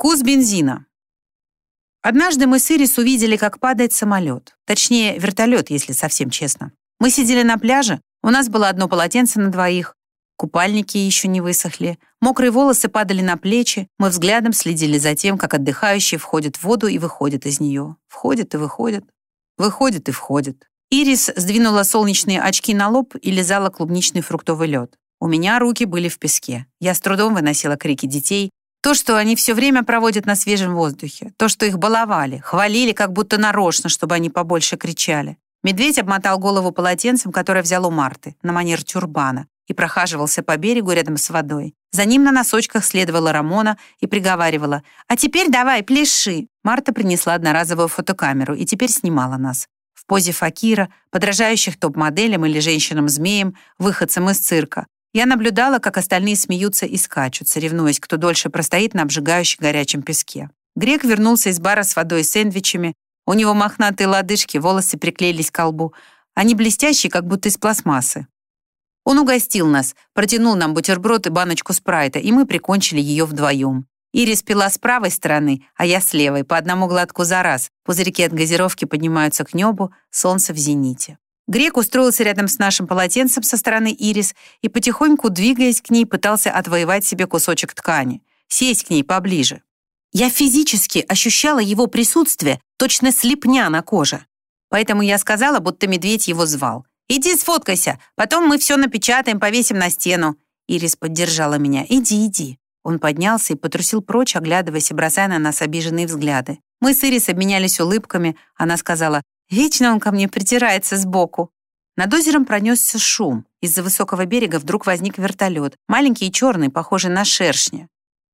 Вкус бензина. Однажды мы с Ирис увидели, как падает самолет. Точнее, вертолет, если совсем честно. Мы сидели на пляже, у нас было одно полотенце на двоих, купальники еще не высохли, мокрые волосы падали на плечи, мы взглядом следили за тем, как отдыхающий входит в воду и выходит из нее. Входит и выходит, выходит и входит. Ирис сдвинула солнечные очки на лоб и лизала клубничный фруктовый лед. У меня руки были в песке. Я с трудом выносила крики детей, то, что они все время проводят на свежем воздухе, то, что их баловали, хвалили как будто нарочно, чтобы они побольше кричали. Медведь обмотал голову полотенцем, которое взял у Марты, на манер тюрбана, и прохаживался по берегу рядом с водой. За ним на носочках следовала Рамона и приговаривала «А теперь давай, пляши!» Марта принесла одноразовую фотокамеру и теперь снимала нас. В позе факира, подражающих топ-моделям или женщинам-змеям, выходцам из цирка. Я наблюдала, как остальные смеются и скачут, соревнуясь, кто дольше простоит на обжигающем горячем песке. Грек вернулся из бара с водой и сэндвичами. У него мохнатые лодыжки, волосы приклеились к колбу. Они блестящие, как будто из пластмассы. Он угостил нас, протянул нам бутерброд и баночку спрайта, и мы прикончили ее вдвоем. Ирис пила с правой стороны, а я с левой, по одному глотку за раз. Пузырьки от газировки поднимаются к небу, солнце в зените. Грек устроился рядом с нашим полотенцем со стороны Ирис и, потихоньку двигаясь к ней, пытался отвоевать себе кусочек ткани, сесть к ней поближе. Я физически ощущала его присутствие, точно слепня на коже. Поэтому я сказала, будто медведь его звал. «Иди сфоткайся, потом мы все напечатаем, повесим на стену». Ирис поддержала меня. «Иди, иди». Он поднялся и потрусил прочь, оглядываясь и бросая на нас обиженные взгляды. Мы с Ирис обменялись улыбками. Она сказала, Вечно он ко мне притирается сбоку. Над озером пронесся шум. Из-за высокого берега вдруг возник вертолет, маленький и черный, похожий на шершня.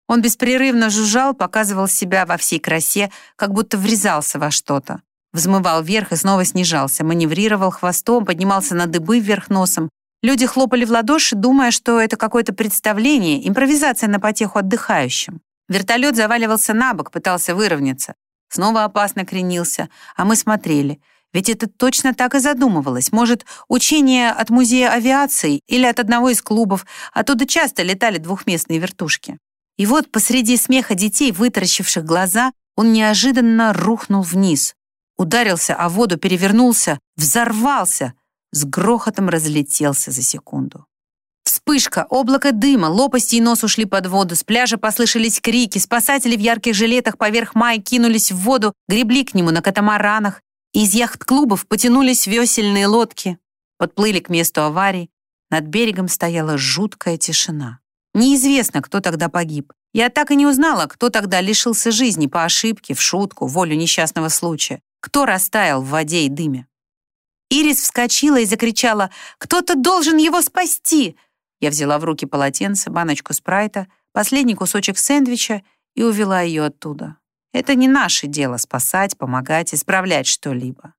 Он беспрерывно жужжал, показывал себя во всей красе, как будто врезался во что-то. Взмывал вверх и снова снижался, маневрировал хвостом, поднимался на дыбы вверх носом. Люди хлопали в ладоши, думая, что это какое-то представление, импровизация на потеху отдыхающим. Вертолет заваливался на бок, пытался выровняться. Снова опасно кренился, а мы смотрели. Ведь это точно так и задумывалось. Может, учение от музея авиации или от одного из клубов. Оттуда часто летали двухместные вертушки. И вот посреди смеха детей, вытаращивших глаза, он неожиданно рухнул вниз. Ударился о воду, перевернулся, взорвался, с грохотом разлетелся за секунду. Вспышка, облако дыма, лопасти и нос ушли под воду, с пляжа послышались крики, спасатели в ярких жилетах поверх мая кинулись в воду, гребли к нему на катамаранах, из яхт-клубов потянулись весельные лодки, подплыли к месту аварии, над берегом стояла жуткая тишина. Неизвестно, кто тогда погиб. Я так и не узнала, кто тогда лишился жизни по ошибке, в шутку, волю несчастного случая, кто растаял в воде и дыме. Ирис вскочила и закричала «Кто-то должен его спасти!» Я взяла в руки полотенце, баночку спрайта, последний кусочек сэндвича и увела ее оттуда. Это не наше дело спасать, помогать, исправлять что-либо.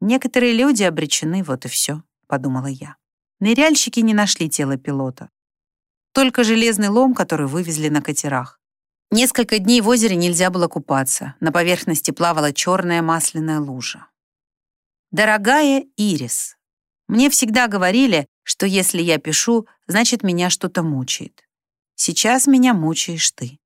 Некоторые люди обречены, вот и все, подумала я. Ныряльщики не нашли тело пилота. Только железный лом, который вывезли на катерах. Несколько дней в озере нельзя было купаться. На поверхности плавала черная масляная лужа. Дорогая Ирис, мне всегда говорили, что если я пишу, значит, меня что-то мучает. Сейчас меня мучаешь ты.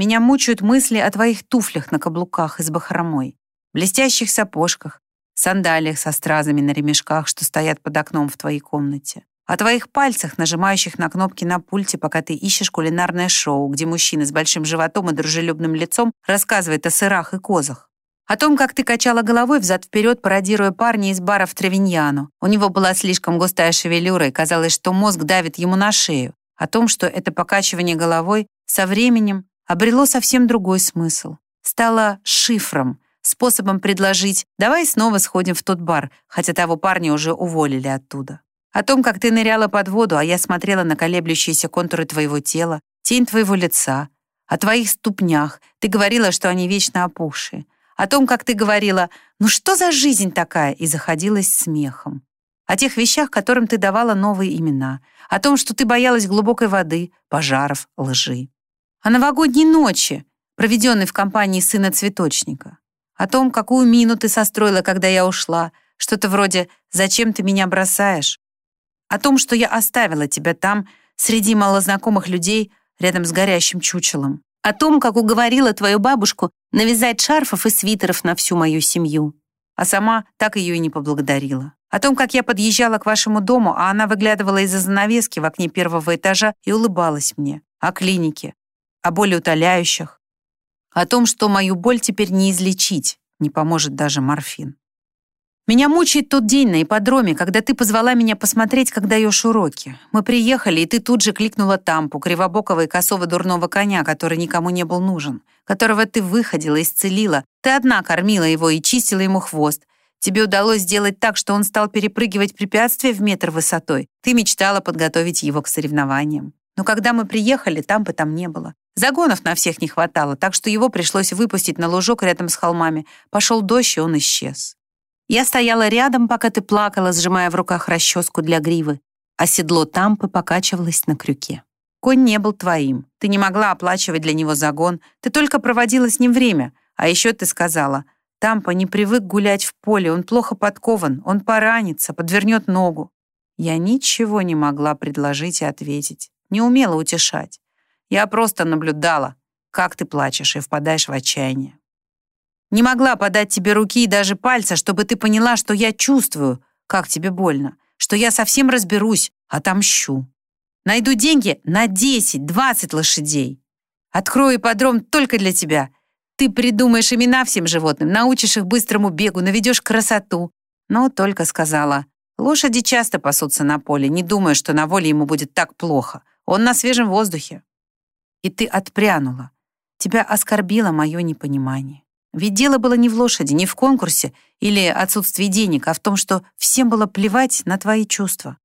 Меня мучают мысли о твоих туфлях на каблуках из бахромой, блестящих сапожках, сандалиях со стразами на ремешках, что стоят под окном в твоей комнате, о твоих пальцах, нажимающих на кнопки на пульте, пока ты ищешь кулинарное шоу, где мужчина с большим животом и дружелюбным лицом рассказывает о сырах и козах. О том, как ты качала головой взад-вперед, пародируя парня из бара в Травиньяну. У него была слишком густая шевелюра, и казалось, что мозг давит ему на шею. О том, что это покачивание головой со временем обрело совсем другой смысл. Стало шифром, способом предложить «давай снова сходим в тот бар», хотя того парня уже уволили оттуда. О том, как ты ныряла под воду, а я смотрела на колеблющиеся контуры твоего тела, тень твоего лица, о твоих ступнях. Ты говорила, что они вечно опухшие о том, как ты говорила «Ну что за жизнь такая?» и заходилась смехом. О тех вещах, которым ты давала новые имена. О том, что ты боялась глубокой воды, пожаров, лжи. О новогодней ночи, проведенной в компании сына цветочника. О том, какую мину ты состроила, когда я ушла. Что-то вроде «Зачем ты меня бросаешь?» О том, что я оставила тебя там, среди малознакомых людей, рядом с горящим чучелом. О том, как уговорила твою бабушку навязать шарфов и свитеров на всю мою семью. А сама так ее и не поблагодарила. О том, как я подъезжала к вашему дому, а она выглядывала из-за занавески в окне первого этажа и улыбалась мне. О клинике. О боли утоляющих. О том, что мою боль теперь не излечить. Не поможет даже морфин. Меня мучает тот день на ипподроме, когда ты позвала меня посмотреть, как даешь уроки. Мы приехали, и ты тут же кликнула тампу, кривобокого и косого дурного коня, который никому не был нужен, которого ты выходила, исцелила. Ты одна кормила его и чистила ему хвост. Тебе удалось сделать так, что он стал перепрыгивать препятствия в метр высотой. Ты мечтала подготовить его к соревнованиям. Но когда мы приехали, тампы там не было. Загонов на всех не хватало, так что его пришлось выпустить на лужок рядом с холмами. Пошел дождь, и он исчез. Я стояла рядом, пока ты плакала, сжимая в руках расческу для гривы, а седло Тампы покачивалось на крюке. Конь не был твоим. Ты не могла оплачивать для него загон. Ты только проводила с ним время. А еще ты сказала, Тампа не привык гулять в поле, он плохо подкован, он поранится, подвернет ногу. Я ничего не могла предложить и ответить. Не умела утешать. Я просто наблюдала, как ты плачешь и впадаешь в отчаяние. Не могла подать тебе руки и даже пальца, чтобы ты поняла, что я чувствую, как тебе больно, что я совсем разберусь, отомщу. Найду деньги на 10-20 лошадей. Открою ипподром только для тебя. Ты придумаешь имена всем животным, научишь их быстрому бегу, наведешь красоту. Но только сказала, лошади часто пасутся на поле, не думая, что на воле ему будет так плохо. Он на свежем воздухе. И ты отпрянула. Тебя оскорбило мое непонимание. Ведь дело было не в лошади, не в конкурсе или отсутствии денег, а в том, что всем было плевать на твои чувства.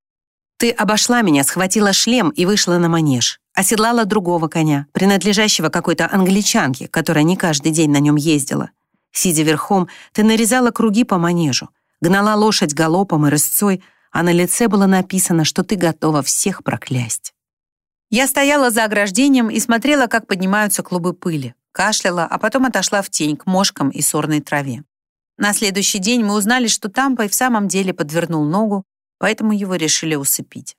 Ты обошла меня, схватила шлем и вышла на манеж. Оседлала другого коня, принадлежащего какой-то англичанке, которая не каждый день на нем ездила. Сидя верхом, ты нарезала круги по манежу, гнала лошадь галопом и рысцой, а на лице было написано, что ты готова всех проклясть. Я стояла за ограждением и смотрела, как поднимаются клубы пыли кашляла, а потом отошла в тень к мошкам и сорной траве. На следующий день мы узнали, что Тампа и в самом деле подвернул ногу, поэтому его решили усыпить.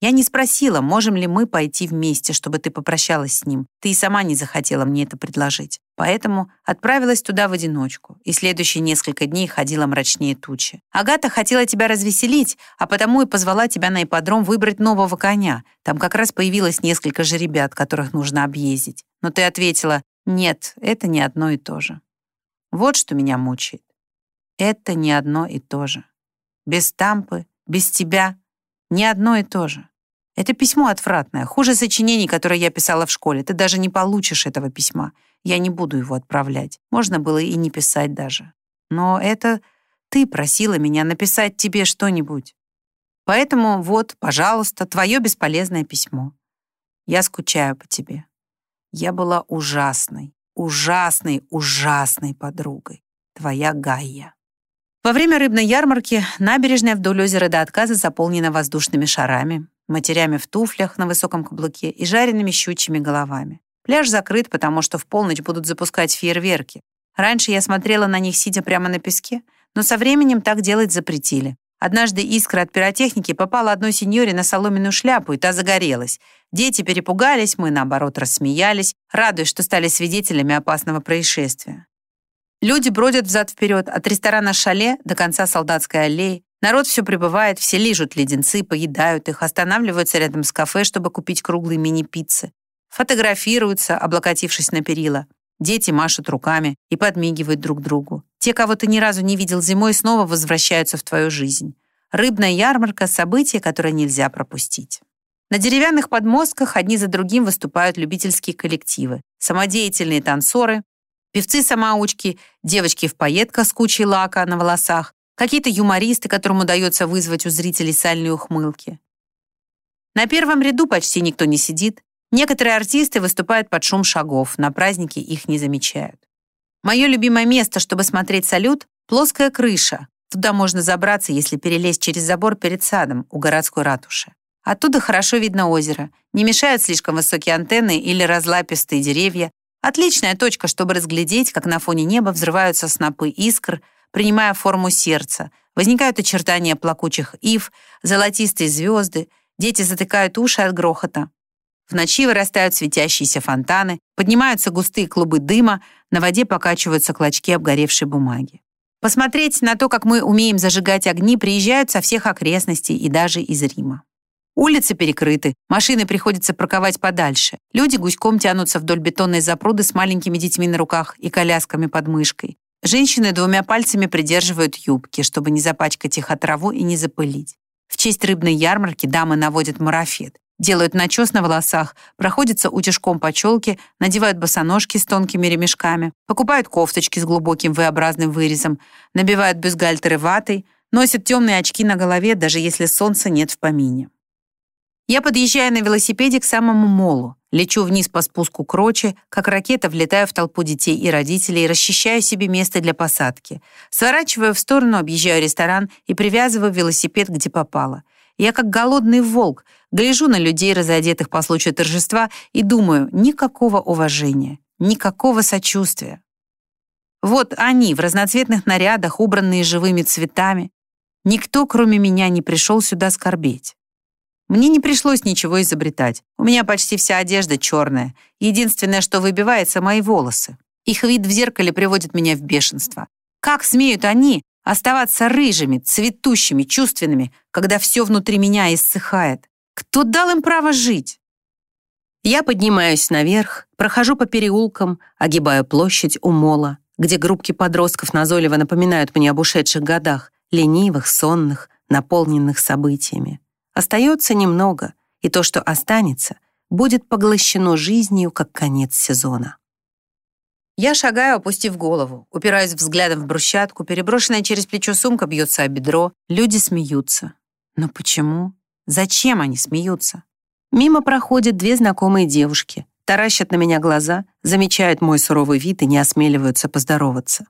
Я не спросила, можем ли мы пойти вместе, чтобы ты попрощалась с ним. Ты и сама не захотела мне это предложить. Поэтому отправилась туда в одиночку, и следующие несколько дней ходила мрачнее тучи. Агата хотела тебя развеселить, а потому и позвала тебя на ипподром выбрать нового коня. Там как раз появилось несколько жеребят, которых нужно объездить. Но ты ответила, нет, это не одно и то же. Вот что меня мучает. Это не одно и то же. Без тампы, без тебя — не одно и то же. Это письмо отвратное, хуже сочинений, которые я писала в школе. Ты даже не получишь этого письма. Я не буду его отправлять. Можно было и не писать даже. Но это ты просила меня написать тебе что-нибудь. Поэтому вот, пожалуйста, твое бесполезное письмо. Я скучаю по тебе. Я была ужасной, ужасной, ужасной подругой. Твоя Гайя. Во время рыбной ярмарки набережная вдоль озера до отказа заполнена воздушными шарами, матерями в туфлях на высоком каблуке и жареными щучьими головами. Пляж закрыт, потому что в полночь будут запускать фейерверки. Раньше я смотрела на них, сидя прямо на песке, но со временем так делать запретили. Однажды искра от пиротехники попала одной сеньоре на соломенную шляпу, и та загорелась. Дети перепугались, мы, наоборот, рассмеялись, радуясь, что стали свидетелями опасного происшествия. Люди бродят взад-вперед от ресторана «Шале» до конца Солдатской аллеи. Народ все прибывает, все лижут леденцы, поедают их, останавливаются рядом с кафе, чтобы купить круглые мини-пиццы. Фотографируются, облокотившись на перила. Дети машут руками и подмигивают друг другу. Те, кого ты ни разу не видел зимой, снова возвращаются в твою жизнь. Рыбная ярмарка — событие, которое нельзя пропустить. На деревянных подмостках одни за другим выступают любительские коллективы, самодеятельные танцоры, певцы-самоучки, девочки в пайетках с кучей лака на волосах, какие-то юмористы, которым удается вызвать у зрителей сальные ухмылки. На первом ряду почти никто не сидит, Некоторые артисты выступают под шум шагов, на празднике их не замечают. Мое любимое место, чтобы смотреть салют — плоская крыша. Туда можно забраться, если перелезть через забор перед садом у городской ратуши. Оттуда хорошо видно озеро. Не мешают слишком высокие антенны или разлапистые деревья. Отличная точка, чтобы разглядеть, как на фоне неба взрываются снопы искр, принимая форму сердца. Возникают очертания плакучих ив, золотистые звезды. Дети затыкают уши от грохота. В ночи вырастают светящиеся фонтаны, поднимаются густые клубы дыма, на воде покачиваются клочки обгоревшей бумаги. Посмотреть на то, как мы умеем зажигать огни, приезжают со всех окрестностей и даже из Рима. Улицы перекрыты, машины приходится парковать подальше. Люди гуськом тянутся вдоль бетонной запруды с маленькими детьми на руках и колясками под мышкой. Женщины двумя пальцами придерживают юбки, чтобы не запачкать их отраву и не запылить. В честь рыбной ярмарки дамы наводят марафет делают начес на волосах, проходятся утюжком по челке, надевают босоножки с тонкими ремешками, покупают кофточки с глубоким V-образным вырезом, набивают бюстгальтеры ватой, носят темные очки на голове, даже если солнца нет в помине. Я подъезжаю на велосипеде к самому молу, лечу вниз по спуску кроче, как ракета влетаю в толпу детей и родителей, расчищаю себе место для посадки. Сворачиваю в сторону, объезжаю ресторан и привязываю велосипед, где попало. Я как голодный волк, гляжу на людей, разодетых по случаю торжества, и думаю, никакого уважения, никакого сочувствия. Вот они в разноцветных нарядах, убранные живыми цветами. Никто, кроме меня, не пришел сюда скорбеть. Мне не пришлось ничего изобретать. У меня почти вся одежда черная. Единственное, что выбивается, мои волосы. Их вид в зеркале приводит меня в бешенство. Как смеют они оставаться рыжими, цветущими, чувственными, когда все внутри меня иссыхает? Кто дал им право жить? Я поднимаюсь наверх, прохожу по переулкам, огибаю площадь у мола, где группки подростков назойливо напоминают мне об ушедших годах, ленивых, сонных, наполненных событиями. Остается немного, и то, что останется, будет поглощено жизнью, как конец сезона. Я шагаю, опустив голову, упираюсь взглядом в брусчатку, переброшенная через плечо сумка бьется о бедро, люди смеются. Но почему? Зачем они смеются? Мимо проходят две знакомые девушки, таращат на меня глаза, замечают мой суровый вид и не осмеливаются поздороваться.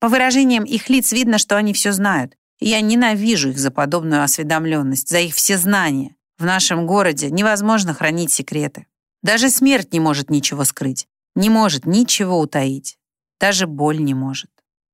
По выражениям их лиц видно, что они все знают, я ненавижу их за подобную осведомленность, за их всезнание. В нашем городе невозможно хранить секреты. Даже смерть не может ничего скрыть не может ничего утаить. Даже боль не может.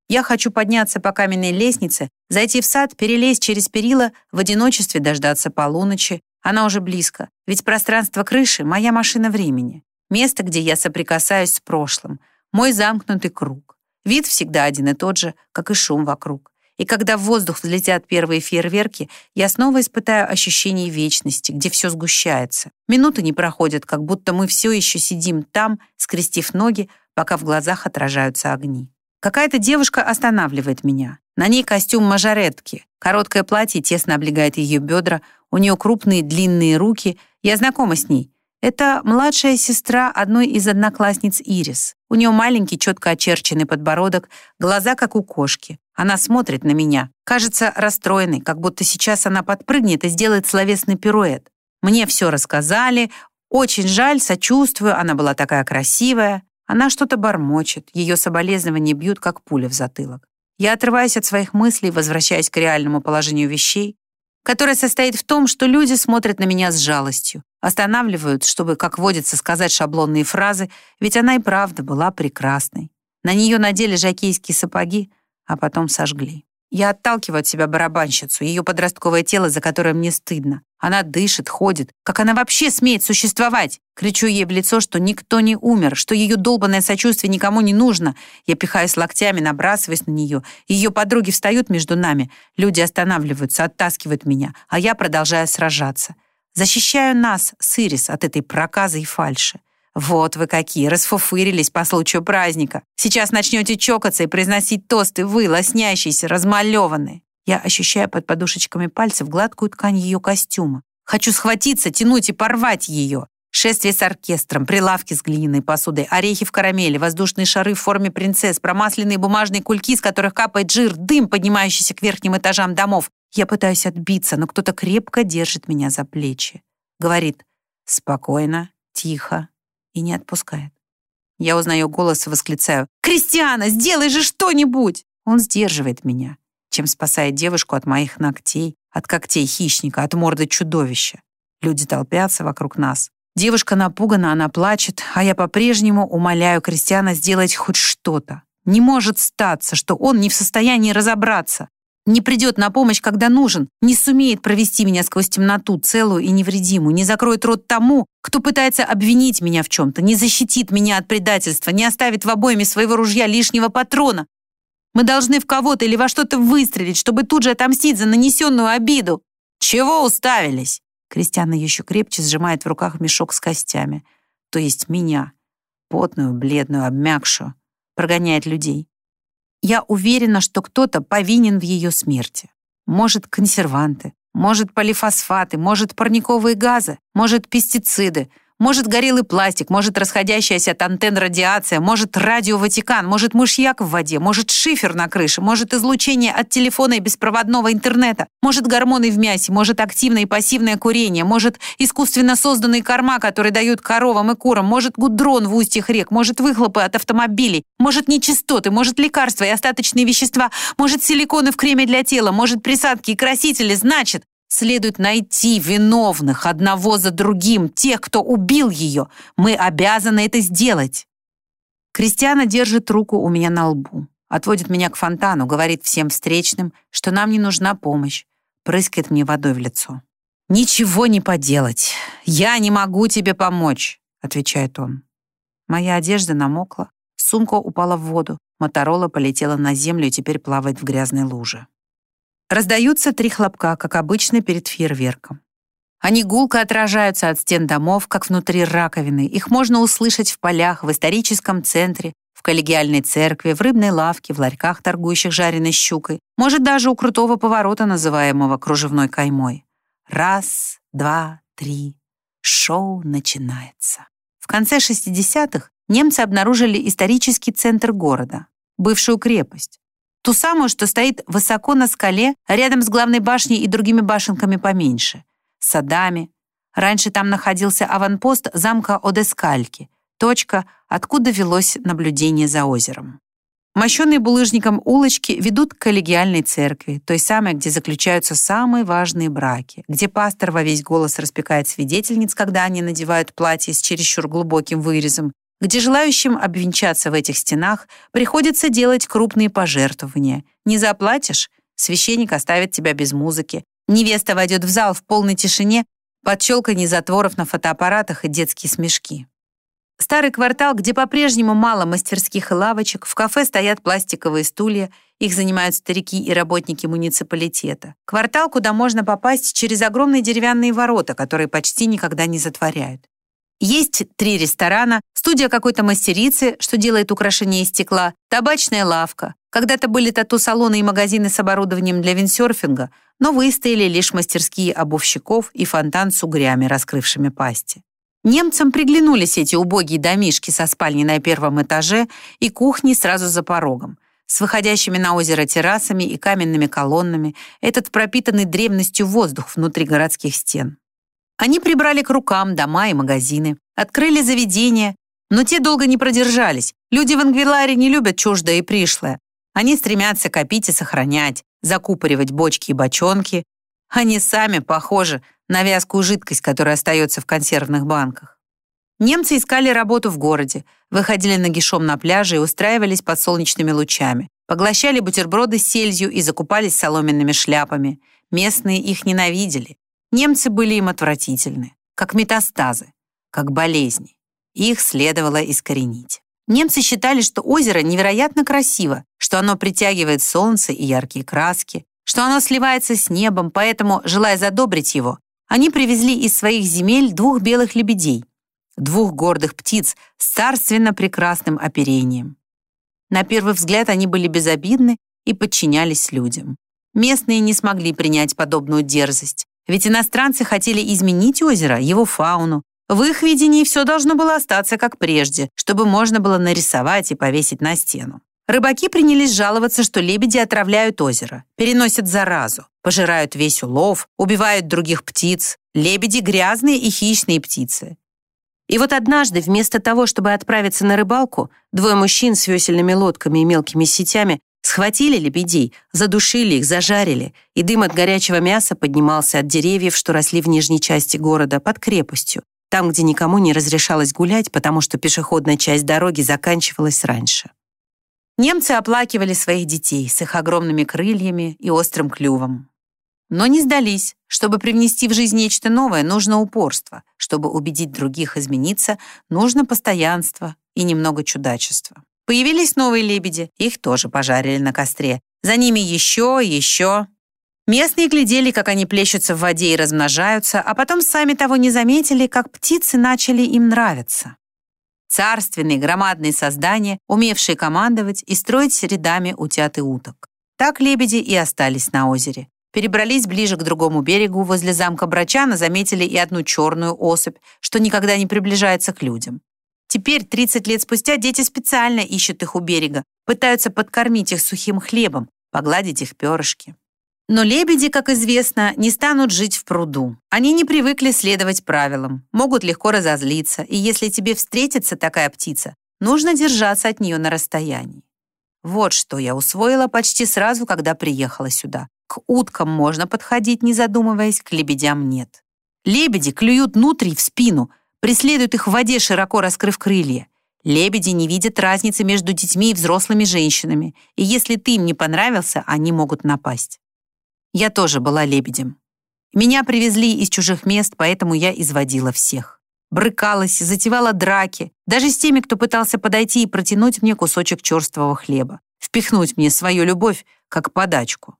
Я хочу подняться по каменной лестнице, зайти в сад, перелезть через перила, в одиночестве дождаться полуночи. Она уже близко, ведь пространство крыши — моя машина времени. Место, где я соприкасаюсь с прошлым. Мой замкнутый круг. Вид всегда один и тот же, как и шум вокруг. И когда в воздух взлетят первые фейерверки, я снова испытаю ощущение вечности, где все сгущается. Минуты не проходят, как будто мы все еще сидим там, скрестив ноги, пока в глазах отражаются огни. Какая-то девушка останавливает меня. На ней костюм мажоретки. Короткое платье тесно облегает ее бедра, у нее крупные длинные руки. Я знакома с ней. Это младшая сестра одной из одноклассниц Ирис. У нее маленький, четко очерченный подбородок, глаза, как у кошки. Она смотрит на меня, кажется расстроенной, как будто сейчас она подпрыгнет и сделает словесный пируэт. Мне все рассказали, очень жаль, сочувствую, она была такая красивая. Она что-то бормочет, ее соболезнования бьют, как пуля в затылок. Я отрываюсь от своих мыслей, возвращаясь к реальному положению вещей, которое состоит в том, что люди смотрят на меня с жалостью, останавливают, чтобы, как водится, сказать шаблонные фразы, ведь она и правда была прекрасной. На нее надели жакейские сапоги, а потом сожгли. Я отталкиваю от себя барабанщицу, ее подростковое тело, за которое мне стыдно. Она дышит, ходит. Как она вообще смеет существовать? Кричу ей в лицо, что никто не умер, что ее долбанное сочувствие никому не нужно. Я пихаюсь локтями, набрасываясь на нее. Ее подруги встают между нами. Люди останавливаются, оттаскивают меня, а я продолжаю сражаться. Защищаю нас, Сырис, от этой проказы и фальши. Вот вы какие, расфуфырились по случаю праздника. Сейчас начнете чокаться и произносить тосты вы, лоснящиеся, размалеванные. Я ощущаю под подушечками пальцев гладкую ткань ее костюма. Хочу схватиться, тянуть и порвать ее. Шествие с оркестром, прилавки с глиняной посудой, орехи в карамели, воздушные шары в форме принцесс, промасленные бумажные кульки, с которых капает жир, дым, поднимающийся к верхним этажам домов. Я пытаюсь отбиться, но кто-то крепко держит меня за плечи. Говорит «Спокойно, тихо, и не отпускает. Я узнаю голос и восклицаю «Кристиана, сделай же что-нибудь!» Он сдерживает меня, чем спасает девушку от моих ногтей, от когтей хищника, от морды чудовища. Люди толпятся вокруг нас. Девушка напугана, она плачет, а я по-прежнему умоляю Кристиана сделать хоть что-то. Не может статься, что он не в состоянии разобраться. Не придет на помощь, когда нужен, не сумеет провести меня сквозь темноту целую и невредимую, не закроет рот тому, кто пытается обвинить меня в чем-то, не защитит меня от предательства, не оставит в обойме своего ружья лишнего патрона. Мы должны в кого-то или во что-то выстрелить, чтобы тут же отомстить за нанесенную обиду. Чего уставились? Кристиана еще крепче сжимает в руках мешок с костями. То есть меня, потную, бледную, обмякшую, прогоняет людей. Я уверена, что кто-то повинен в ее смерти. Может, консерванты, может, полифосфаты, может, парниковые газы, может, пестициды, может, горелый пластик, может, расходящаяся от антенн радиация, может, радио Ватикан, может, мышьяк в воде, может, шифер на крыше, может, излучение от телефона и беспроводного интернета, может, гормоны в мясе, может, активное и пассивное курение, может, искусственно созданные корма, которые дают коровам и курам, может, гудрон в устьях рек, может, выхлопы от автомобилей, может, нечистоты, может, лекарства и остаточные вещества, может, силиконы в креме для тела, может, присадки и красители, значит, Следует найти виновных одного за другим, тех, кто убил ее. Мы обязаны это сделать. Кристиана держит руку у меня на лбу, отводит меня к фонтану, говорит всем встречным, что нам не нужна помощь, прыскает мне водой в лицо. «Ничего не поделать. Я не могу тебе помочь», — отвечает он. Моя одежда намокла, сумка упала в воду, Моторола полетела на землю и теперь плавает в грязной луже. Раздаются три хлопка, как обычно перед фейерверком. Они гулко отражаются от стен домов, как внутри раковины. Их можно услышать в полях, в историческом центре, в коллегиальной церкви, в рыбной лавке, в ларьках, торгующих жареной щукой, может, даже у крутого поворота, называемого кружевной каймой. Раз, два, три. Шоу начинается. В конце 60-х немцы обнаружили исторический центр города, бывшую крепость. Ту самую, что стоит высоко на скале, рядом с главной башней и другими башенками поменьше. Садами. Раньше там находился аванпост замка Одескальки, точка, откуда велось наблюдение за озером. Мощенные булыжником улочки ведут к коллегиальной церкви, той самой, где заключаются самые важные браки, где пастор во весь голос распекает свидетельниц, когда они надевают платье с чересчур глубоким вырезом, где желающим обвенчаться в этих стенах приходится делать крупные пожертвования. Не заплатишь — священник оставит тебя без музыки. Невеста войдет в зал в полной тишине, под щелканье затворов на фотоаппаратах и детские смешки. Старый квартал, где по-прежнему мало мастерских и лавочек, в кафе стоят пластиковые стулья, их занимают старики и работники муниципалитета. Квартал, куда можно попасть через огромные деревянные ворота, которые почти никогда не затворяют. Есть три ресторана, студия какой-то мастерицы, что делает украшения из стекла, табачная лавка. Когда-то были тату-салоны и магазины с оборудованием для виндсерфинга, но выстояли лишь мастерские обувщиков и фонтан с угрями, раскрывшими пасти. Немцам приглянулись эти убогие домишки со спальней на первом этаже и кухней сразу за порогом, с выходящими на озеро террасами и каменными колоннами, этот пропитанный древностью воздух внутри городских стен. Они прибрали к рукам дома и магазины, открыли заведения, но те долго не продержались. Люди в Ангвиларе не любят чуждое и пришлое. Они стремятся копить и сохранять, закупоривать бочки и бочонки. Они сами похожи на вязкую жидкость, которая остается в консервных банках. Немцы искали работу в городе, выходили нагишом на пляже и устраивались под солнечными лучами, поглощали бутерброды с сельдью и закупались соломенными шляпами. Местные их ненавидели. Немцы были им отвратительны, как метастазы, как болезни. Их следовало искоренить. Немцы считали, что озеро невероятно красиво, что оно притягивает солнце и яркие краски, что оно сливается с небом, поэтому, желая задобрить его, они привезли из своих земель двух белых лебедей, двух гордых птиц с царственно прекрасным оперением. На первый взгляд они были безобидны и подчинялись людям. Местные не смогли принять подобную дерзость, ведь иностранцы хотели изменить озеро, его фауну. В их видении все должно было остаться как прежде, чтобы можно было нарисовать и повесить на стену. Рыбаки принялись жаловаться, что лебеди отравляют озеро, переносят заразу, пожирают весь улов, убивают других птиц. Лебеди — грязные и хищные птицы. И вот однажды, вместо того, чтобы отправиться на рыбалку, двое мужчин с весельными лодками и мелкими сетями Схватили лебедей, задушили их, зажарили, и дым от горячего мяса поднимался от деревьев, что росли в нижней части города, под крепостью, там, где никому не разрешалось гулять, потому что пешеходная часть дороги заканчивалась раньше. Немцы оплакивали своих детей с их огромными крыльями и острым клювом. Но не сдались. Чтобы привнести в жизнь нечто новое, нужно упорство. Чтобы убедить других измениться, нужно постоянство и немного чудачества. Появились новые лебеди, их тоже пожарили на костре. За ними еще, еще. Местные глядели, как они плещутся в воде и размножаются, а потом сами того не заметили, как птицы начали им нравиться. Царственные, громадные создания, умевшие командовать и строить рядами утят и уток. Так лебеди и остались на озере. Перебрались ближе к другому берегу, возле замка Брачана заметили и одну черную особь, что никогда не приближается к людям. Теперь, 30 лет спустя, дети специально ищут их у берега, пытаются подкормить их сухим хлебом, погладить их перышки. Но лебеди, как известно, не станут жить в пруду. Они не привыкли следовать правилам, могут легко разозлиться, и если тебе встретится такая птица, нужно держаться от нее на расстоянии. Вот что я усвоила почти сразу, когда приехала сюда. К уткам можно подходить, не задумываясь, к лебедям нет. Лебеди клюют внутрь в спину, преследуют их в воде, широко раскрыв крылья. Лебеди не видят разницы между детьми и взрослыми женщинами, и если ты им не понравился, они могут напасть. Я тоже была лебедем. Меня привезли из чужих мест, поэтому я изводила всех. Брыкалась, затевала драки, даже с теми, кто пытался подойти и протянуть мне кусочек черствого хлеба, впихнуть мне свою любовь, как подачку.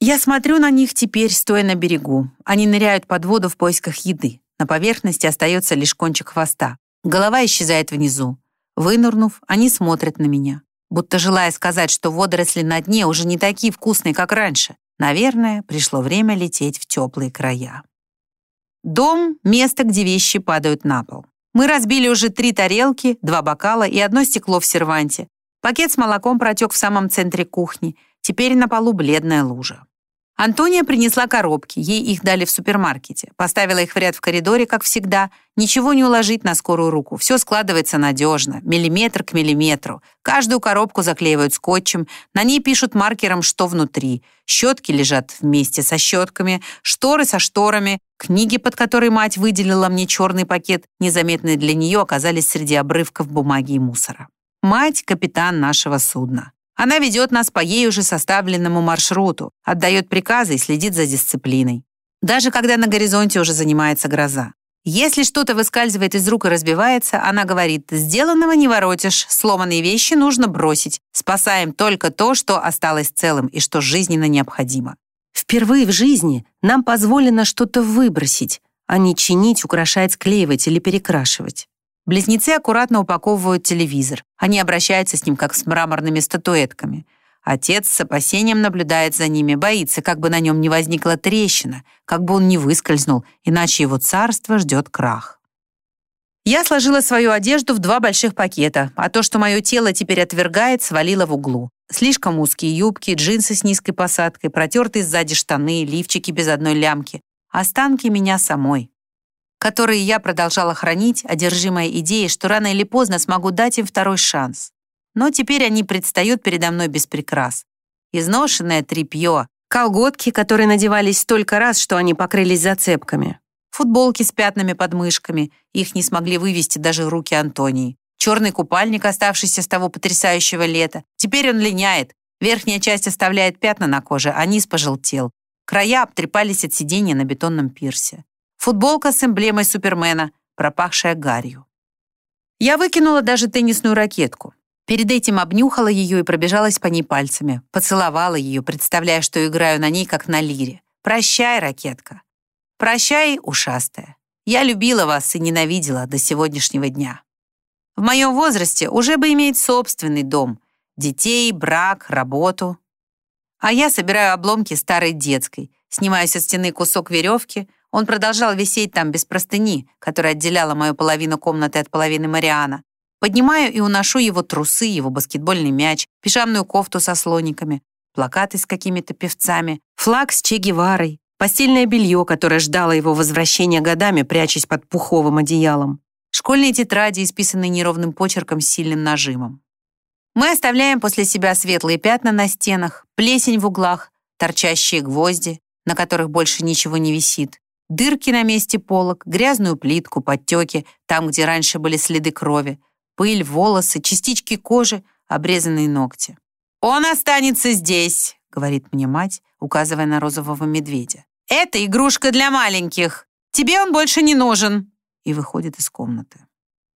Я смотрю на них теперь, стоя на берегу. Они ныряют под воду в поисках еды. На поверхности остается лишь кончик хвоста. Голова исчезает внизу. Вынырнув, они смотрят на меня, будто желая сказать, что водоросли на дне уже не такие вкусные, как раньше, Наверное, пришло время лететь в теплые края. Дом — место, где вещи падают на пол. Мы разбили уже три тарелки, два бокала и одно стекло в серванте. Пакет с молоком протек в самом центре кухни. Теперь на полу бледная лужа. Антония принесла коробки, ей их дали в супермаркете. Поставила их в ряд в коридоре, как всегда. Ничего не уложить на скорую руку. Все складывается надежно, миллиметр к миллиметру. Каждую коробку заклеивают скотчем, на ней пишут маркером, что внутри. Щетки лежат вместе со щетками, шторы со шторами. Книги, под которые мать выделила мне черный пакет, незаметные для нее, оказались среди обрывков бумаги и мусора. Мать — капитан нашего судна. Она ведет нас по ей уже составленному маршруту, отдает приказы и следит за дисциплиной. Даже когда на горизонте уже занимается гроза. Если что-то выскальзывает из рук и разбивается, она говорит, сделанного не воротишь, сломанные вещи нужно бросить, спасаем только то, что осталось целым и что жизненно необходимо. Впервые в жизни нам позволено что-то выбросить, а не чинить, украшать, склеивать или перекрашивать. Близнецы аккуратно упаковывают телевизор. Они обращаются с ним, как с мраморными статуэтками. Отец с опасением наблюдает за ними, боится, как бы на нем не возникла трещина, как бы он не выскользнул, иначе его царство ждет крах. Я сложила свою одежду в два больших пакета, а то, что мое тело теперь отвергает, свалила в углу. Слишком узкие юбки, джинсы с низкой посадкой, протертые сзади штаны, лифчики без одной лямки. Останки меня самой которые я продолжала хранить, одержимая идеей, что рано или поздно смогу дать им второй шанс. Но теперь они предстают передо мной без прикрас. Изношенное тряпье, колготки, которые надевались столько раз, что они покрылись зацепками, футболки с пятнами под мышками, их не смогли вывести даже руки Антонии, черный купальник, оставшийся с того потрясающего лета. Теперь он линяет, верхняя часть оставляет пятна на коже, а низ пожелтел. Края обтрепались от сидения на бетонном пирсе. Футболка с эмблемой Супермена, пропахшая гарью. Я выкинула даже теннисную ракетку. Перед этим обнюхала ее и пробежалась по ней пальцами. Поцеловала ее, представляя, что играю на ней, как на лире. «Прощай, ракетка». «Прощай, ушастая. Я любила вас и ненавидела до сегодняшнего дня. В моем возрасте уже бы иметь собственный дом. Детей, брак, работу. А я собираю обломки старой детской, снимаю со стены кусок веревки — он продолжал висеть там без простыни, которая отделяла мою половину комнаты от половины Мариана. Поднимаю и уношу его трусы, его баскетбольный мяч, пижамную кофту со слониками, плакаты с какими-то певцами, флаг с Че Геварой, постельное белье, которое ждало его возвращения годами, прячась под пуховым одеялом, школьные тетради, исписанные неровным почерком с сильным нажимом. Мы оставляем после себя светлые пятна на стенах, плесень в углах, торчащие гвозди, на которых больше ничего не висит, Дырки на месте полок, грязную плитку, подтеки, там, где раньше были следы крови, пыль, волосы, частички кожи, обрезанные ногти. «Он останется здесь», — говорит мне мать, указывая на розового медведя. «Это игрушка для маленьких. Тебе он больше не нужен». И выходит из комнаты.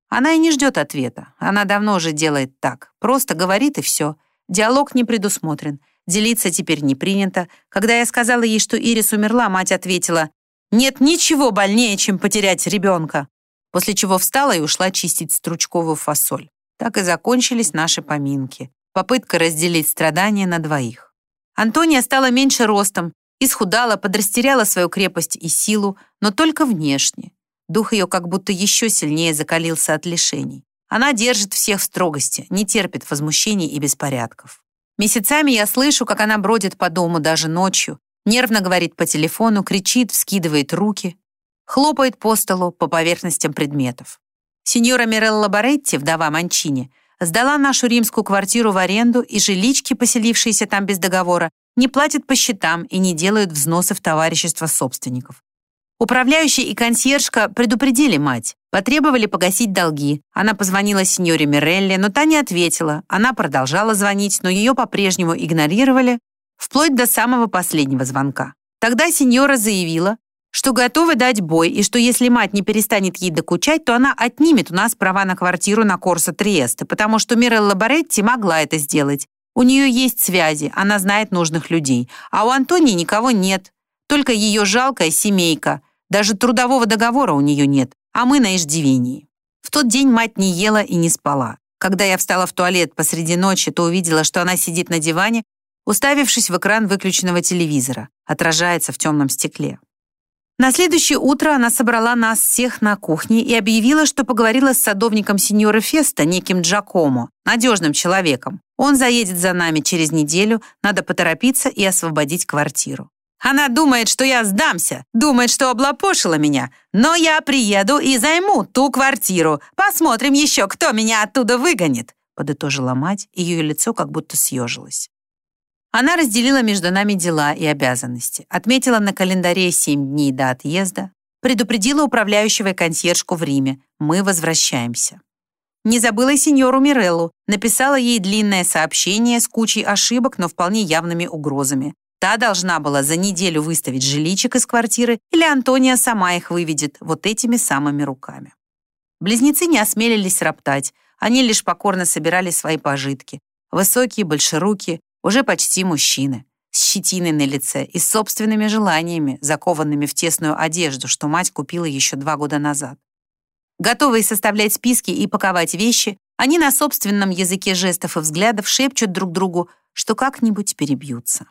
Она и не ждет ответа. Она давно уже делает так. Просто говорит и все. Диалог не предусмотрен. Делиться теперь не принято. Когда я сказала ей, что Ирис умерла, мать ответила, «Нет ничего больнее, чем потерять ребенка». После чего встала и ушла чистить стручковую фасоль. Так и закончились наши поминки. Попытка разделить страдания на двоих. Антония стала меньше ростом, исхудала, подрастеряла свою крепость и силу, но только внешне. Дух ее как будто еще сильнее закалился от лишений. Она держит всех в строгости, не терпит возмущений и беспорядков. Месяцами я слышу, как она бродит по дому даже ночью, нервно говорит по телефону, кричит, вскидывает руки, хлопает по столу, по поверхностям предметов. Сеньора Мирелла Баретти, вдова Манчини, сдала нашу римскую квартиру в аренду, и жилички, поселившиеся там без договора, не платят по счетам и не делают взносы в товарищество собственников. Управляющий и консьержка предупредили мать, потребовали погасить долги. Она позвонила сеньоре Мирелли, но та не ответила. Она продолжала звонить, но ее по-прежнему игнорировали, вплоть до самого последнего звонка. Тогда сеньора заявила, что готова дать бой, и что если мать не перестанет ей докучать, то она отнимет у нас права на квартиру на Корсо Триесте, потому что Мирелла Баретти могла это сделать. У нее есть связи, она знает нужных людей, а у Антонии никого нет. Только ее жалкая семейка. Даже трудового договора у нее нет, а мы на иждивении. В тот день мать не ела и не спала. Когда я встала в туалет посреди ночи, то увидела, что она сидит на диване, уставившись в экран выключенного телевизора, отражается в темном стекле. На следующее утро она собрала нас всех на кухне и объявила, что поговорила с садовником сеньора Феста, неким Джакомо, надежным человеком. Он заедет за нами через неделю, надо поторопиться и освободить квартиру. Она думает, что я сдамся, думает, что облапошила меня. Но я приеду и займу ту квартиру. Посмотрим еще, кто меня оттуда выгонит», подытожила мать, ее лицо как будто съежилось. Она разделила между нами дела и обязанности, отметила на календаре семь дней до отъезда, предупредила управляющего и консьержку в Риме. Мы возвращаемся. Не забыла и сеньору Миреллу, написала ей длинное сообщение с кучей ошибок, но вполне явными угрозами. Та должна была за неделю выставить жиличек из квартиры, или Антония сама их выведет вот этими самыми руками. Близнецы не осмелились роптать, они лишь покорно собирали свои пожитки. Высокие, большерукие, уже почти мужчины, с щетиной на лице и с собственными желаниями, закованными в тесную одежду, что мать купила еще два года назад. Готовые составлять списки и паковать вещи, они на собственном языке жестов и взглядов шепчут друг другу, что как-нибудь перебьются.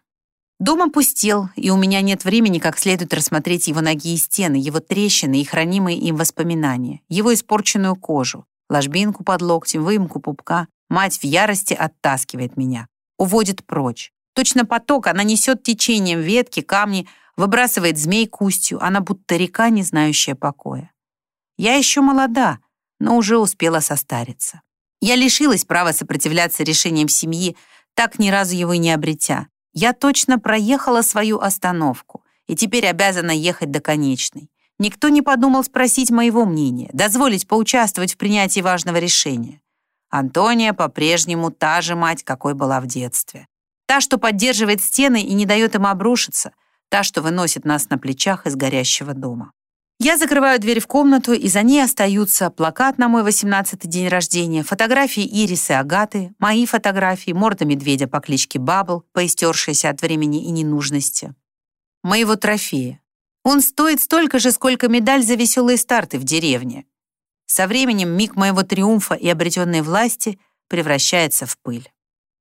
Дом опустел, и у меня нет времени как следует рассмотреть его ноги и стены, его трещины и хранимые им воспоминания, его испорченную кожу, ложбинку под локтем, выемку пупка. Мать в ярости оттаскивает меня, уводит прочь. Точно поток, она несет течением ветки, камни, выбрасывает змей кустью, она будто река, не знающая покоя. Я еще молода, но уже успела состариться. Я лишилась права сопротивляться решениям семьи, так ни разу его и не обретя. Я точно проехала свою остановку и теперь обязана ехать до конечной. Никто не подумал спросить моего мнения, дозволить поучаствовать в принятии важного решения. Антония по-прежнему та же мать, какой была в детстве. Та, что поддерживает стены и не дает им обрушиться, та, что выносит нас на плечах из горящего дома. Я закрываю дверь в комнату, и за ней остаются плакат на мой 18-й день рождения, фотографии Ирисы и Агаты, мои фотографии, морда медведя по кличке Бабл, поистершаяся от времени и ненужности. Моего трофея. Он стоит столько же, сколько медаль за веселые старты в деревне. Со временем миг моего триумфа и обретенной власти превращается в пыль.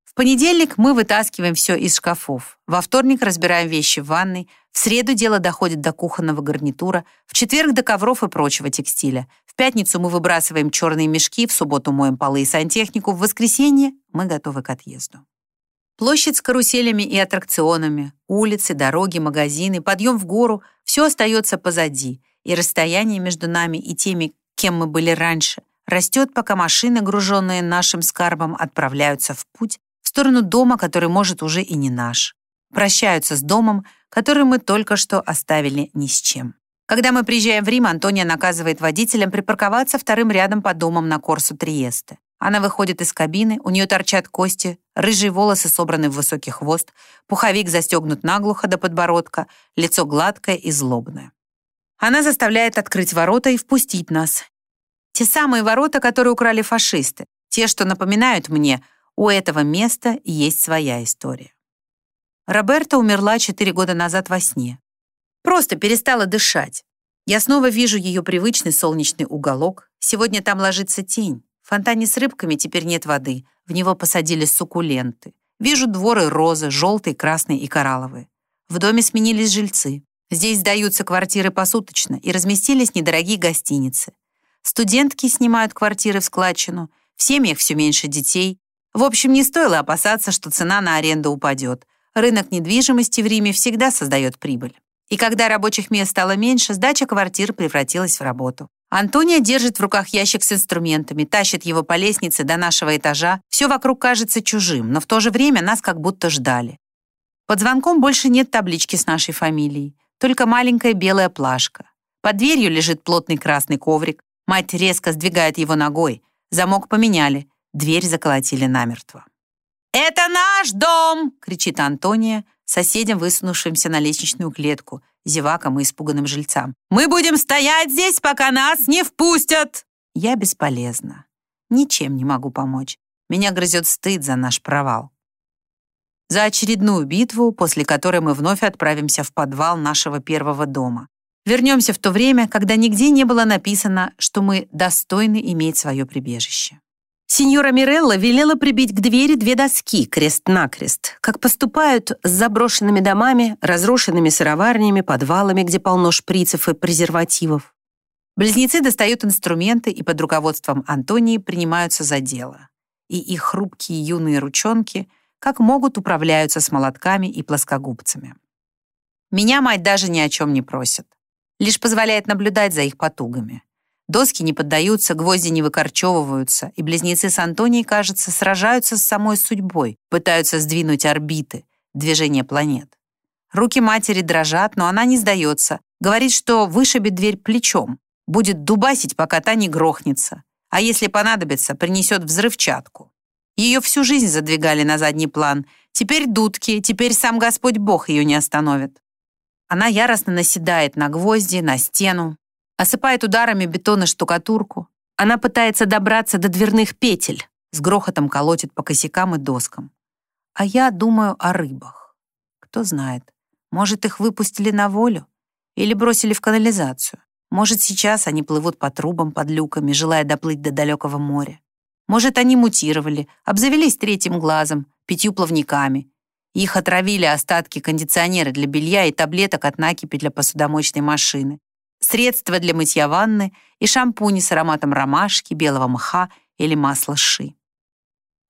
В понедельник мы вытаскиваем все из шкафов. Во вторник разбираем вещи в ванной. В среду дело доходит до кухонного гарнитура. В четверг до ковров и прочего текстиля. В пятницу мы выбрасываем черные мешки, в субботу моем полы и сантехнику. В воскресенье мы готовы к отъезду. Площадь с каруселями и аттракционами, улицы, дороги, магазины, подъем в гору — все остается позади, и расстояние между нами и теми, кем мы были раньше, растет, пока машины, груженные нашим скарбом, отправляются в путь сторону дома, который, может, уже и не наш. Прощаются с домом, который мы только что оставили ни с чем. Когда мы приезжаем в Рим, Антония наказывает водителям припарковаться вторым рядом по домам на Корсу Триесте. Она выходит из кабины, у нее торчат кости, рыжие волосы собраны в высокий хвост, пуховик застегнут наглухо до подбородка, лицо гладкое и злобное. Она заставляет открыть ворота и впустить нас. Те самые ворота, которые украли фашисты, те, что напоминают мне, у этого места есть своя история. Роберта умерла четыре года назад во сне. Просто перестала дышать. Я снова вижу ее привычный солнечный уголок. Сегодня там ложится тень. В фонтане с рыбками теперь нет воды. В него посадили суккуленты. Вижу дворы розы, желтые, красные и коралловые. В доме сменились жильцы. Здесь сдаются квартиры посуточно и разместились недорогие гостиницы. Студентки снимают квартиры в складчину, в семьях все меньше детей. В общем, не стоило опасаться, что цена на аренду упадет. Рынок недвижимости в Риме всегда создает прибыль. И когда рабочих мест стало меньше, сдача квартир превратилась в работу. Антония держит в руках ящик с инструментами, тащит его по лестнице до нашего этажа. Все вокруг кажется чужим, но в то же время нас как будто ждали. Под звонком больше нет таблички с нашей фамилией, только маленькая белая плашка. Под дверью лежит плотный красный коврик. Мать резко сдвигает его ногой. Замок поменяли, дверь заколотили намертво. «Это наш дом!» — кричит Антония соседям, высунувшимся на лестничную клетку зевакам и испуганным жильцам. «Мы будем стоять здесь, пока нас не впустят!» Я бесполезна. Ничем не могу помочь. Меня грызет стыд за наш провал. За очередную битву, после которой мы вновь отправимся в подвал нашего первого дома. Вернемся в то время, когда нигде не было написано, что мы достойны иметь свое прибежище. Сеньора Мирелла велела прибить к двери две доски крест-накрест, как поступают с заброшенными домами, разрушенными сыроварнями, подвалами, где полно шприцев и презервативов. Близнецы достают инструменты и под руководством Антонии принимаются за дело. И их хрупкие юные ручонки как могут управляются с молотками и плоскогубцами. Меня мать даже ни о чем не просит, лишь позволяет наблюдать за их потугами. Доски не поддаются, гвозди не выкорчевываются, и близнецы с Антонией, кажется, сражаются с самой судьбой, пытаются сдвинуть орбиты, движение планет. Руки матери дрожат, но она не сдается. Говорит, что вышибет дверь плечом, будет дубасить, пока та не грохнется. А если понадобится, принесет взрывчатку. Ее всю жизнь задвигали на задний план. Теперь дудки, теперь сам Господь Бог ее не остановит. Она яростно наседает на гвозди, на стену, осыпает ударами бетона штукатурку. Она пытается добраться до дверных петель, с грохотом колотит по косякам и доскам. А я думаю о рыбах. Кто знает, может, их выпустили на волю или бросили в канализацию. Может, сейчас они плывут по трубам под люками, желая доплыть до далекого моря. Может, они мутировали, обзавелись третьим глазом, пятью плавниками. Их отравили остатки кондиционера для белья и таблеток от накипи для посудомоечной машины средства для мытья ванны и шампуни с ароматом ромашки, белого мха или масла ши.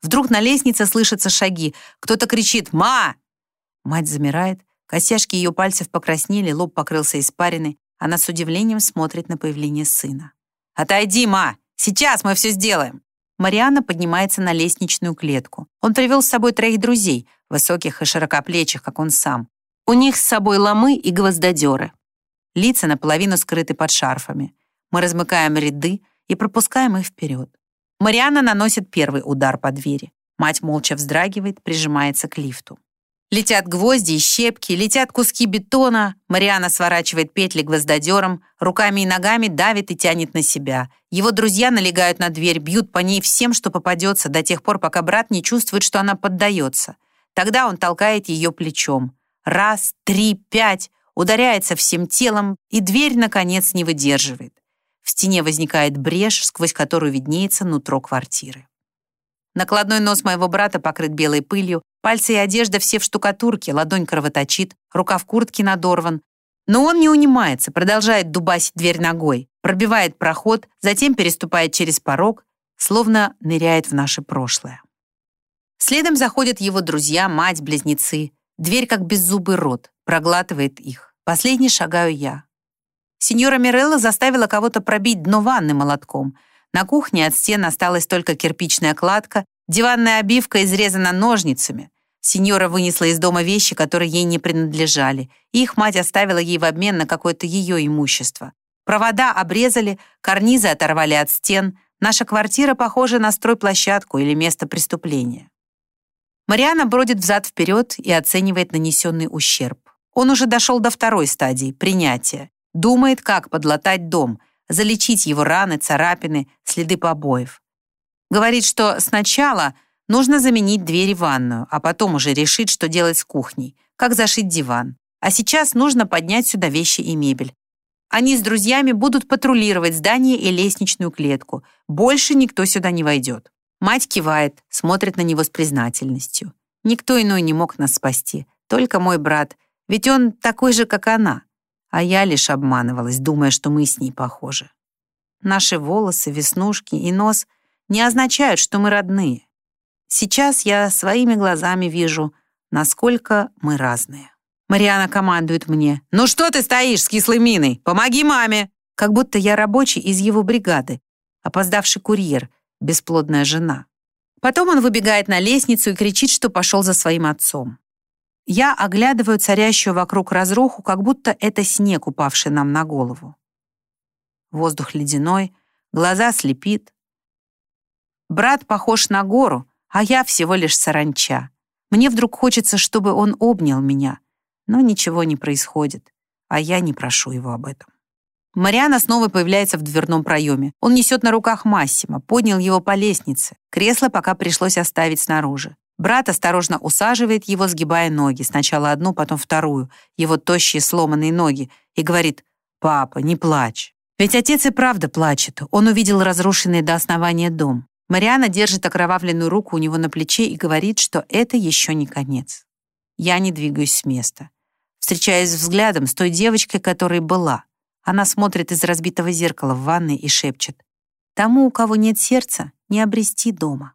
Вдруг на лестнице слышатся шаги. Кто-то кричит «Ма!». Мать замирает, костяшки ее пальцев покраснели, лоб покрылся испариной. Она с удивлением смотрит на появление сына. «Отойди, ма! Сейчас мы все сделаем!» Марианна поднимается на лестничную клетку. Он привел с собой троих друзей, высоких и широкоплечих, как он сам. У них с собой ломы и гвоздодеры. Лица наполовину скрыты под шарфами. Мы размыкаем ряды и пропускаем их вперед. Марианна наносит первый удар по двери. Мать молча вздрагивает, прижимается к лифту. Летят гвозди и щепки, летят куски бетона. Мариана сворачивает петли гвоздодером, руками и ногами давит и тянет на себя. Его друзья налегают на дверь, бьют по ней всем, что попадется, до тех пор, пока брат не чувствует, что она поддается. Тогда он толкает ее плечом. Раз, три, пять ударяется всем телом, и дверь, наконец, не выдерживает. В стене возникает брешь, сквозь которую виднеется нутро квартиры. Накладной нос моего брата покрыт белой пылью, пальцы и одежда все в штукатурке, ладонь кровоточит, рука в куртке надорван. Но он не унимается, продолжает дубасить дверь ногой, пробивает проход, затем переступает через порог, словно ныряет в наше прошлое. Следом заходят его друзья, мать, близнецы. Дверь, как беззубый рот, проглатывает их. Последний шагаю я. Сеньора Мирелла заставила кого-то пробить дно ванны молотком. На кухне от стен осталась только кирпичная кладка, диванная обивка изрезана ножницами. Сеньора вынесла из дома вещи, которые ей не принадлежали, их мать оставила ей в обмен на какое-то ее имущество. Провода обрезали, карнизы оторвали от стен, Наша квартира похожа на стройплощадку или место преступления. Мариана бродит взад-вперед и оценивает нанесенный ущерб. Он уже дошел до второй стадии — принятия. Думает, как подлатать дом, залечить его раны, царапины, следы побоев. Говорит, что сначала нужно заменить дверь в ванную, а потом уже решить, что делать с кухней, как зашить диван. А сейчас нужно поднять сюда вещи и мебель. Они с друзьями будут патрулировать здание и лестничную клетку. Больше никто сюда не войдет. Мать кивает, смотрит на него с признательностью. Никто иной не мог нас спасти, только мой брат, ведь он такой же, как она. А я лишь обманывалась, думая, что мы с ней похожи. Наши волосы, веснушки и нос не означают, что мы родные. Сейчас я своими глазами вижу, насколько мы разные. Мариана командует мне. «Ну что ты стоишь с кислой миной? Помоги маме!» Как будто я рабочий из его бригады, опоздавший курьер, бесплодная жена. Потом он выбегает на лестницу и кричит, что пошел за своим отцом. Я оглядываю царящую вокруг разруху, как будто это снег, упавший нам на голову. Воздух ледяной, глаза слепит. Брат похож на гору, а я всего лишь саранча. Мне вдруг хочется, чтобы он обнял меня, но ничего не происходит, а я не прошу его об этом. Мариана снова появляется в дверном проеме. Он несет на руках Массима, поднял его по лестнице. Кресло пока пришлось оставить снаружи. Брат осторожно усаживает его, сгибая ноги, сначала одну, потом вторую, его тощие сломанные ноги, и говорит «Папа, не плачь». Ведь отец и правда плачет. Он увидел разрушенный до основания дом. Мариана держит окровавленную руку у него на плече и говорит, что это еще не конец. Я не двигаюсь с места. Встречаюсь взглядом с той девочкой, которой была. Она смотрит из разбитого зеркала в ванной и шепчет. «Тому, у кого нет сердца, не обрести дома».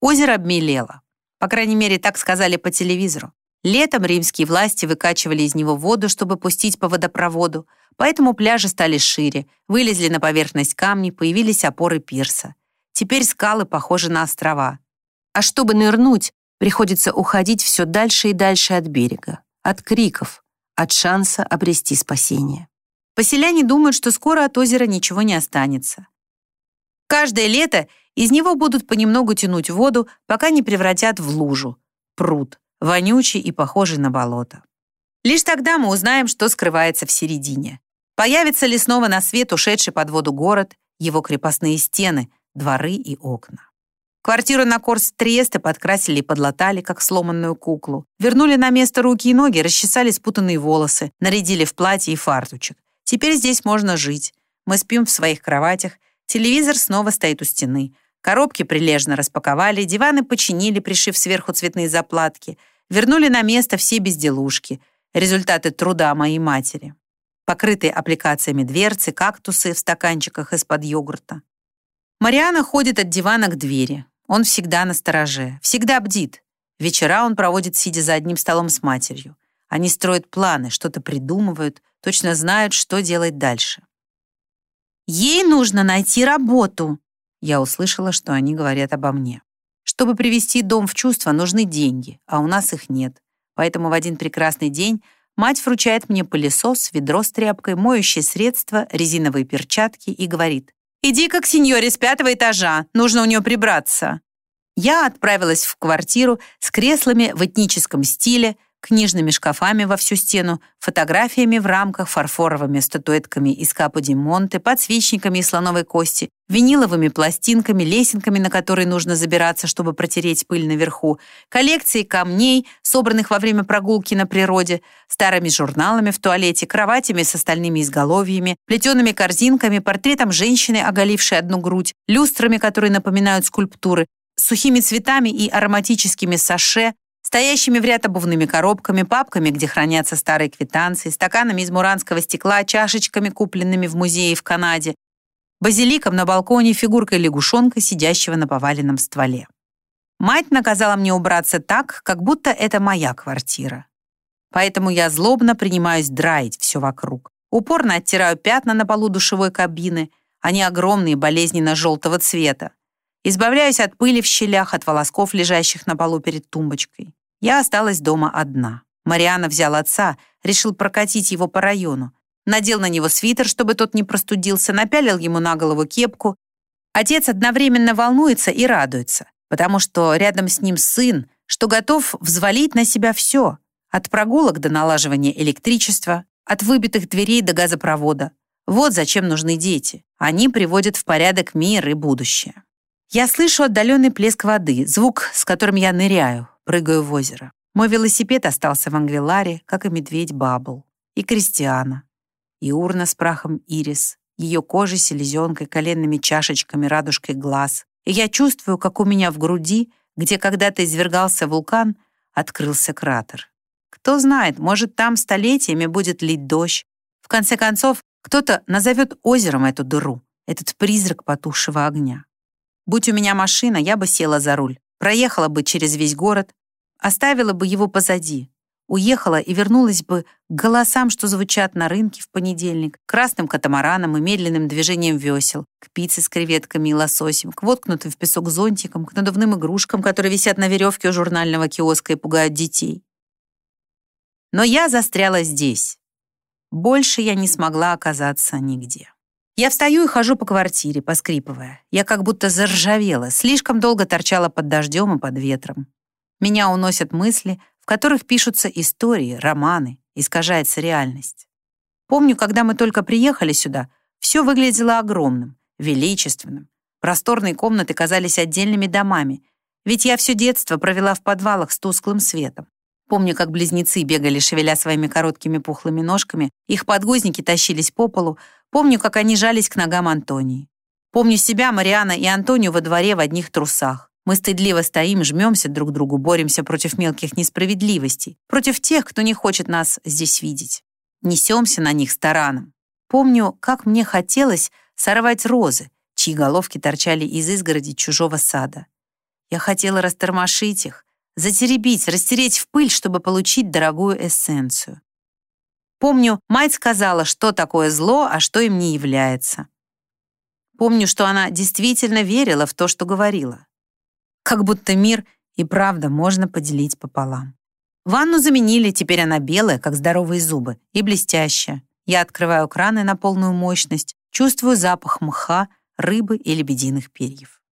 Озеро обмелело. По крайней мере, так сказали по телевизору. Летом римские власти выкачивали из него воду, чтобы пустить по водопроводу, поэтому пляжи стали шире, вылезли на поверхность камни, появились опоры пирса. Теперь скалы похожи на острова. А чтобы нырнуть, приходится уходить все дальше и дальше от берега, от криков, от шанса обрести спасение. Поселяне думают, что скоро от озера ничего не останется. Каждое лето из него будут понемногу тянуть воду, пока не превратят в лужу, пруд, вонючий и похожий на болото. Лишь тогда мы узнаем, что скрывается в середине. Появится ли снова на свет ушедший под воду город, его крепостные стены, дворы и окна. Квартиру на Корс Триеста подкрасили и подлатали, как сломанную куклу. Вернули на место руки и ноги, расчесали спутанные волосы, нарядили в платье и фартучек. Теперь здесь можно жить. Мы спим в своих кроватях, телевизор снова стоит у стены. Коробки прилежно распаковали, диваны починили, пришив сверху цветные заплатки. Вернули на место все безделушки, результаты труда моей матери. Покрытые аппликациями дверцы, кактусы в стаканчиках из-под йогурта. Мариана ходит от дивана к двери. Он всегда на стороже, всегда бдит. Вечера он проводит, сидя за одним столом с матерью. Они строят планы, что-то придумывают, точно знают, что делать дальше. «Ей нужно найти работу!» Я услышала, что они говорят обо мне. Чтобы привести дом в чувство, нужны деньги, а у нас их нет. Поэтому в один прекрасный день мать вручает мне пылесос, ведро с тряпкой, моющее средство, резиновые перчатки и говорит, «Иди-ка к сеньоре с пятого этажа, нужно у нее прибраться». Я отправилась в квартиру с креслами в этническом стиле, книжными шкафами во всю стену, фотографиями в рамках, фарфоровыми статуэтками из Капо-ди-Монте, подсвечниками из слоновой кости, виниловыми пластинками, лесенками, на которые нужно забираться, чтобы протереть пыль наверху, коллекцией камней, собранных во время прогулки на природе, старыми журналами в туалете, кроватями с остальными изголовьями, плетеными корзинками, портретом женщины, оголившей одну грудь, люстрами, которые напоминают скульптуры, сухими цветами и ароматическими саше, стоящими в ряд обувными коробками, папками, где хранятся старые квитанции, стаканами из муранского стекла, чашечками, купленными в музее в Канаде, базиликом на балконе, фигуркой лягушонка, сидящего на поваленном стволе. Мать наказала мне убраться так, как будто это моя квартира. Поэтому я злобно принимаюсь драить все вокруг. Упорно оттираю пятна на полу душевой кабины, они огромные, болезненно-желтого цвета. Избавляюсь от пыли в щелях, от волосков, лежащих на полу перед тумбочкой. Я осталась дома одна. Мариана взял отца, решил прокатить его по району. Надел на него свитер, чтобы тот не простудился, напялил ему на голову кепку. Отец одновременно волнуется и радуется, потому что рядом с ним сын, что готов взвалить на себя все, от прогулок до налаживания электричества, от выбитых дверей до газопровода. Вот зачем нужны дети. Они приводят в порядок мир и будущее. Я слышу отдаленный плеск воды, звук, с которым я ныряю, прыгаю в озеро. Мой велосипед остался в Ангвиларе, как и медведь Бабл, и Кристиана, и урна с прахом Ирис, ее кожей, селезенкой, коленными чашечками, радужкой глаз. И я чувствую, как у меня в груди, где когда-то извергался вулкан, открылся кратер. Кто знает, может, там столетиями будет лить дождь. В конце концов, кто-то назовет озером эту дыру, этот призрак потухшего огня. Будь у меня машина, я бы села за руль, проехала бы через весь город, оставила бы его позади, уехала и вернулась бы к голосам, что звучат на рынке в понедельник, красным катамаранам и медленным движением весел, к пицце с креветками и лососем, к воткнутым в песок зонтикам, к надувным игрушкам, которые висят на веревке у журнального киоска и пугают детей. Но я застряла здесь. Больше я не смогла оказаться нигде. Я встаю и хожу по квартире, поскрипывая. Я как будто заржавела, слишком долго торчала под дождем и под ветром. Меня уносят мысли, в которых пишутся истории, романы, искажается реальность. Помню, когда мы только приехали сюда, все выглядело огромным, величественным. Просторные комнаты казались отдельными домами, ведь я все детство провела в подвалах с тусклым светом. Помню, как близнецы бегали, шевеля своими короткими пухлыми ножками, их подгузники тащились по полу, помню, как они жались к ногам Антонии. Помню себя, Мариана и Антонию во дворе в одних трусах. Мы стыдливо стоим, жмемся друг к другу, боремся против мелких несправедливостей, против тех, кто не хочет нас здесь видеть. Несемся на них с тараном. Помню, как мне хотелось сорвать розы, чьи головки торчали из изгороди чужого сада. Я хотела растормошить их, затеребить, растереть в пыль, чтобы получить дорогую эссенцию. Помню, мать сказала, что такое зло, а что им не является. Помню, что она действительно верила в то, что говорила. Как будто мир и правда можно поделить пополам. Ванну заменили, теперь она белая, как здоровые зубы, и блестящая. Я открываю краны на полную мощность, чувствую запах мха, рыбы и лебединых перьев.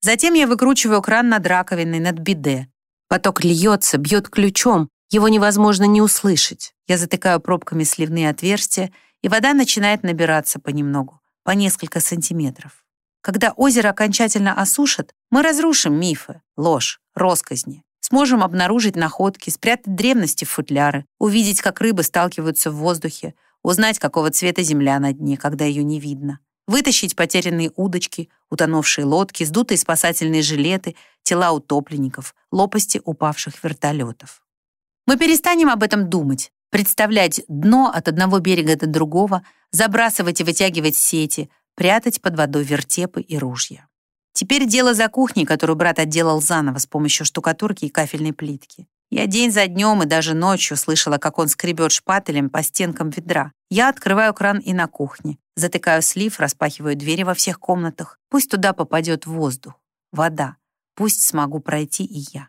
Затем я выкручиваю кран над раковиной, над биде, Поток льется, бьет ключом, его невозможно не услышать. Я затыкаю пробками сливные отверстия, и вода начинает набираться понемногу, по несколько сантиметров. Когда озеро окончательно осушит, мы разрушим мифы, ложь, росказни. Сможем обнаружить находки, спрятать древности в футляры, увидеть, как рыбы сталкиваются в воздухе, узнать, какого цвета земля на дне, когда ее не видно вытащить потерянные удочки, утонувшие лодки, сдутые спасательные жилеты, тела утопленников, лопасти упавших вертолетов. Мы перестанем об этом думать, представлять дно от одного берега до другого, забрасывать и вытягивать сети, прятать под водой вертепы и ружья. Теперь дело за кухней, которую брат отделал заново с помощью штукатурки и кафельной плитки. Я день за днем и даже ночью слышала, как он скребет шпателем по стенкам ведра. Я открываю кран и на кухне, затыкаю слив, распахиваю двери во всех комнатах. Пусть туда попадет воздух, вода. Пусть смогу пройти и я.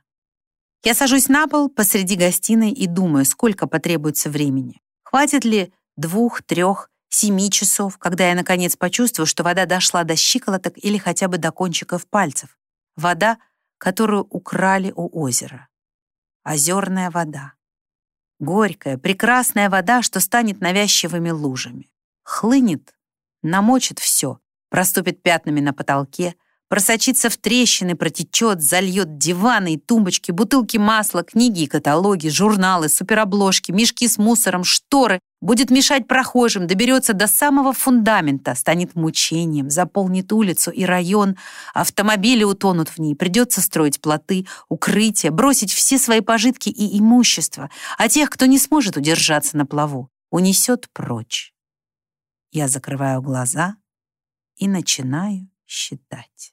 Я сажусь на пол посреди гостиной и думаю, сколько потребуется времени. Хватит ли двух, трех, семи часов, когда я наконец почувствую, что вода дошла до щиколоток или хотя бы до кончиков пальцев. Вода, которую украли у озера озерная вода. Горькая, прекрасная вода, что станет навязчивыми лужами. Хлынет, намочит все, проступит пятнами на потолке, просочится в трещины, протечет, зальет диваны и тумбочки, бутылки масла, книги и каталоги, журналы, суперобложки, мешки с мусором, шторы, будет мешать прохожим, доберется до самого фундамента, станет мучением, заполнит улицу и район, автомобили утонут в ней, придется строить плоты, укрытия, бросить все свои пожитки и имущество, а тех, кто не сможет удержаться на плаву, унесет прочь. Я закрываю глаза и начинаю считать.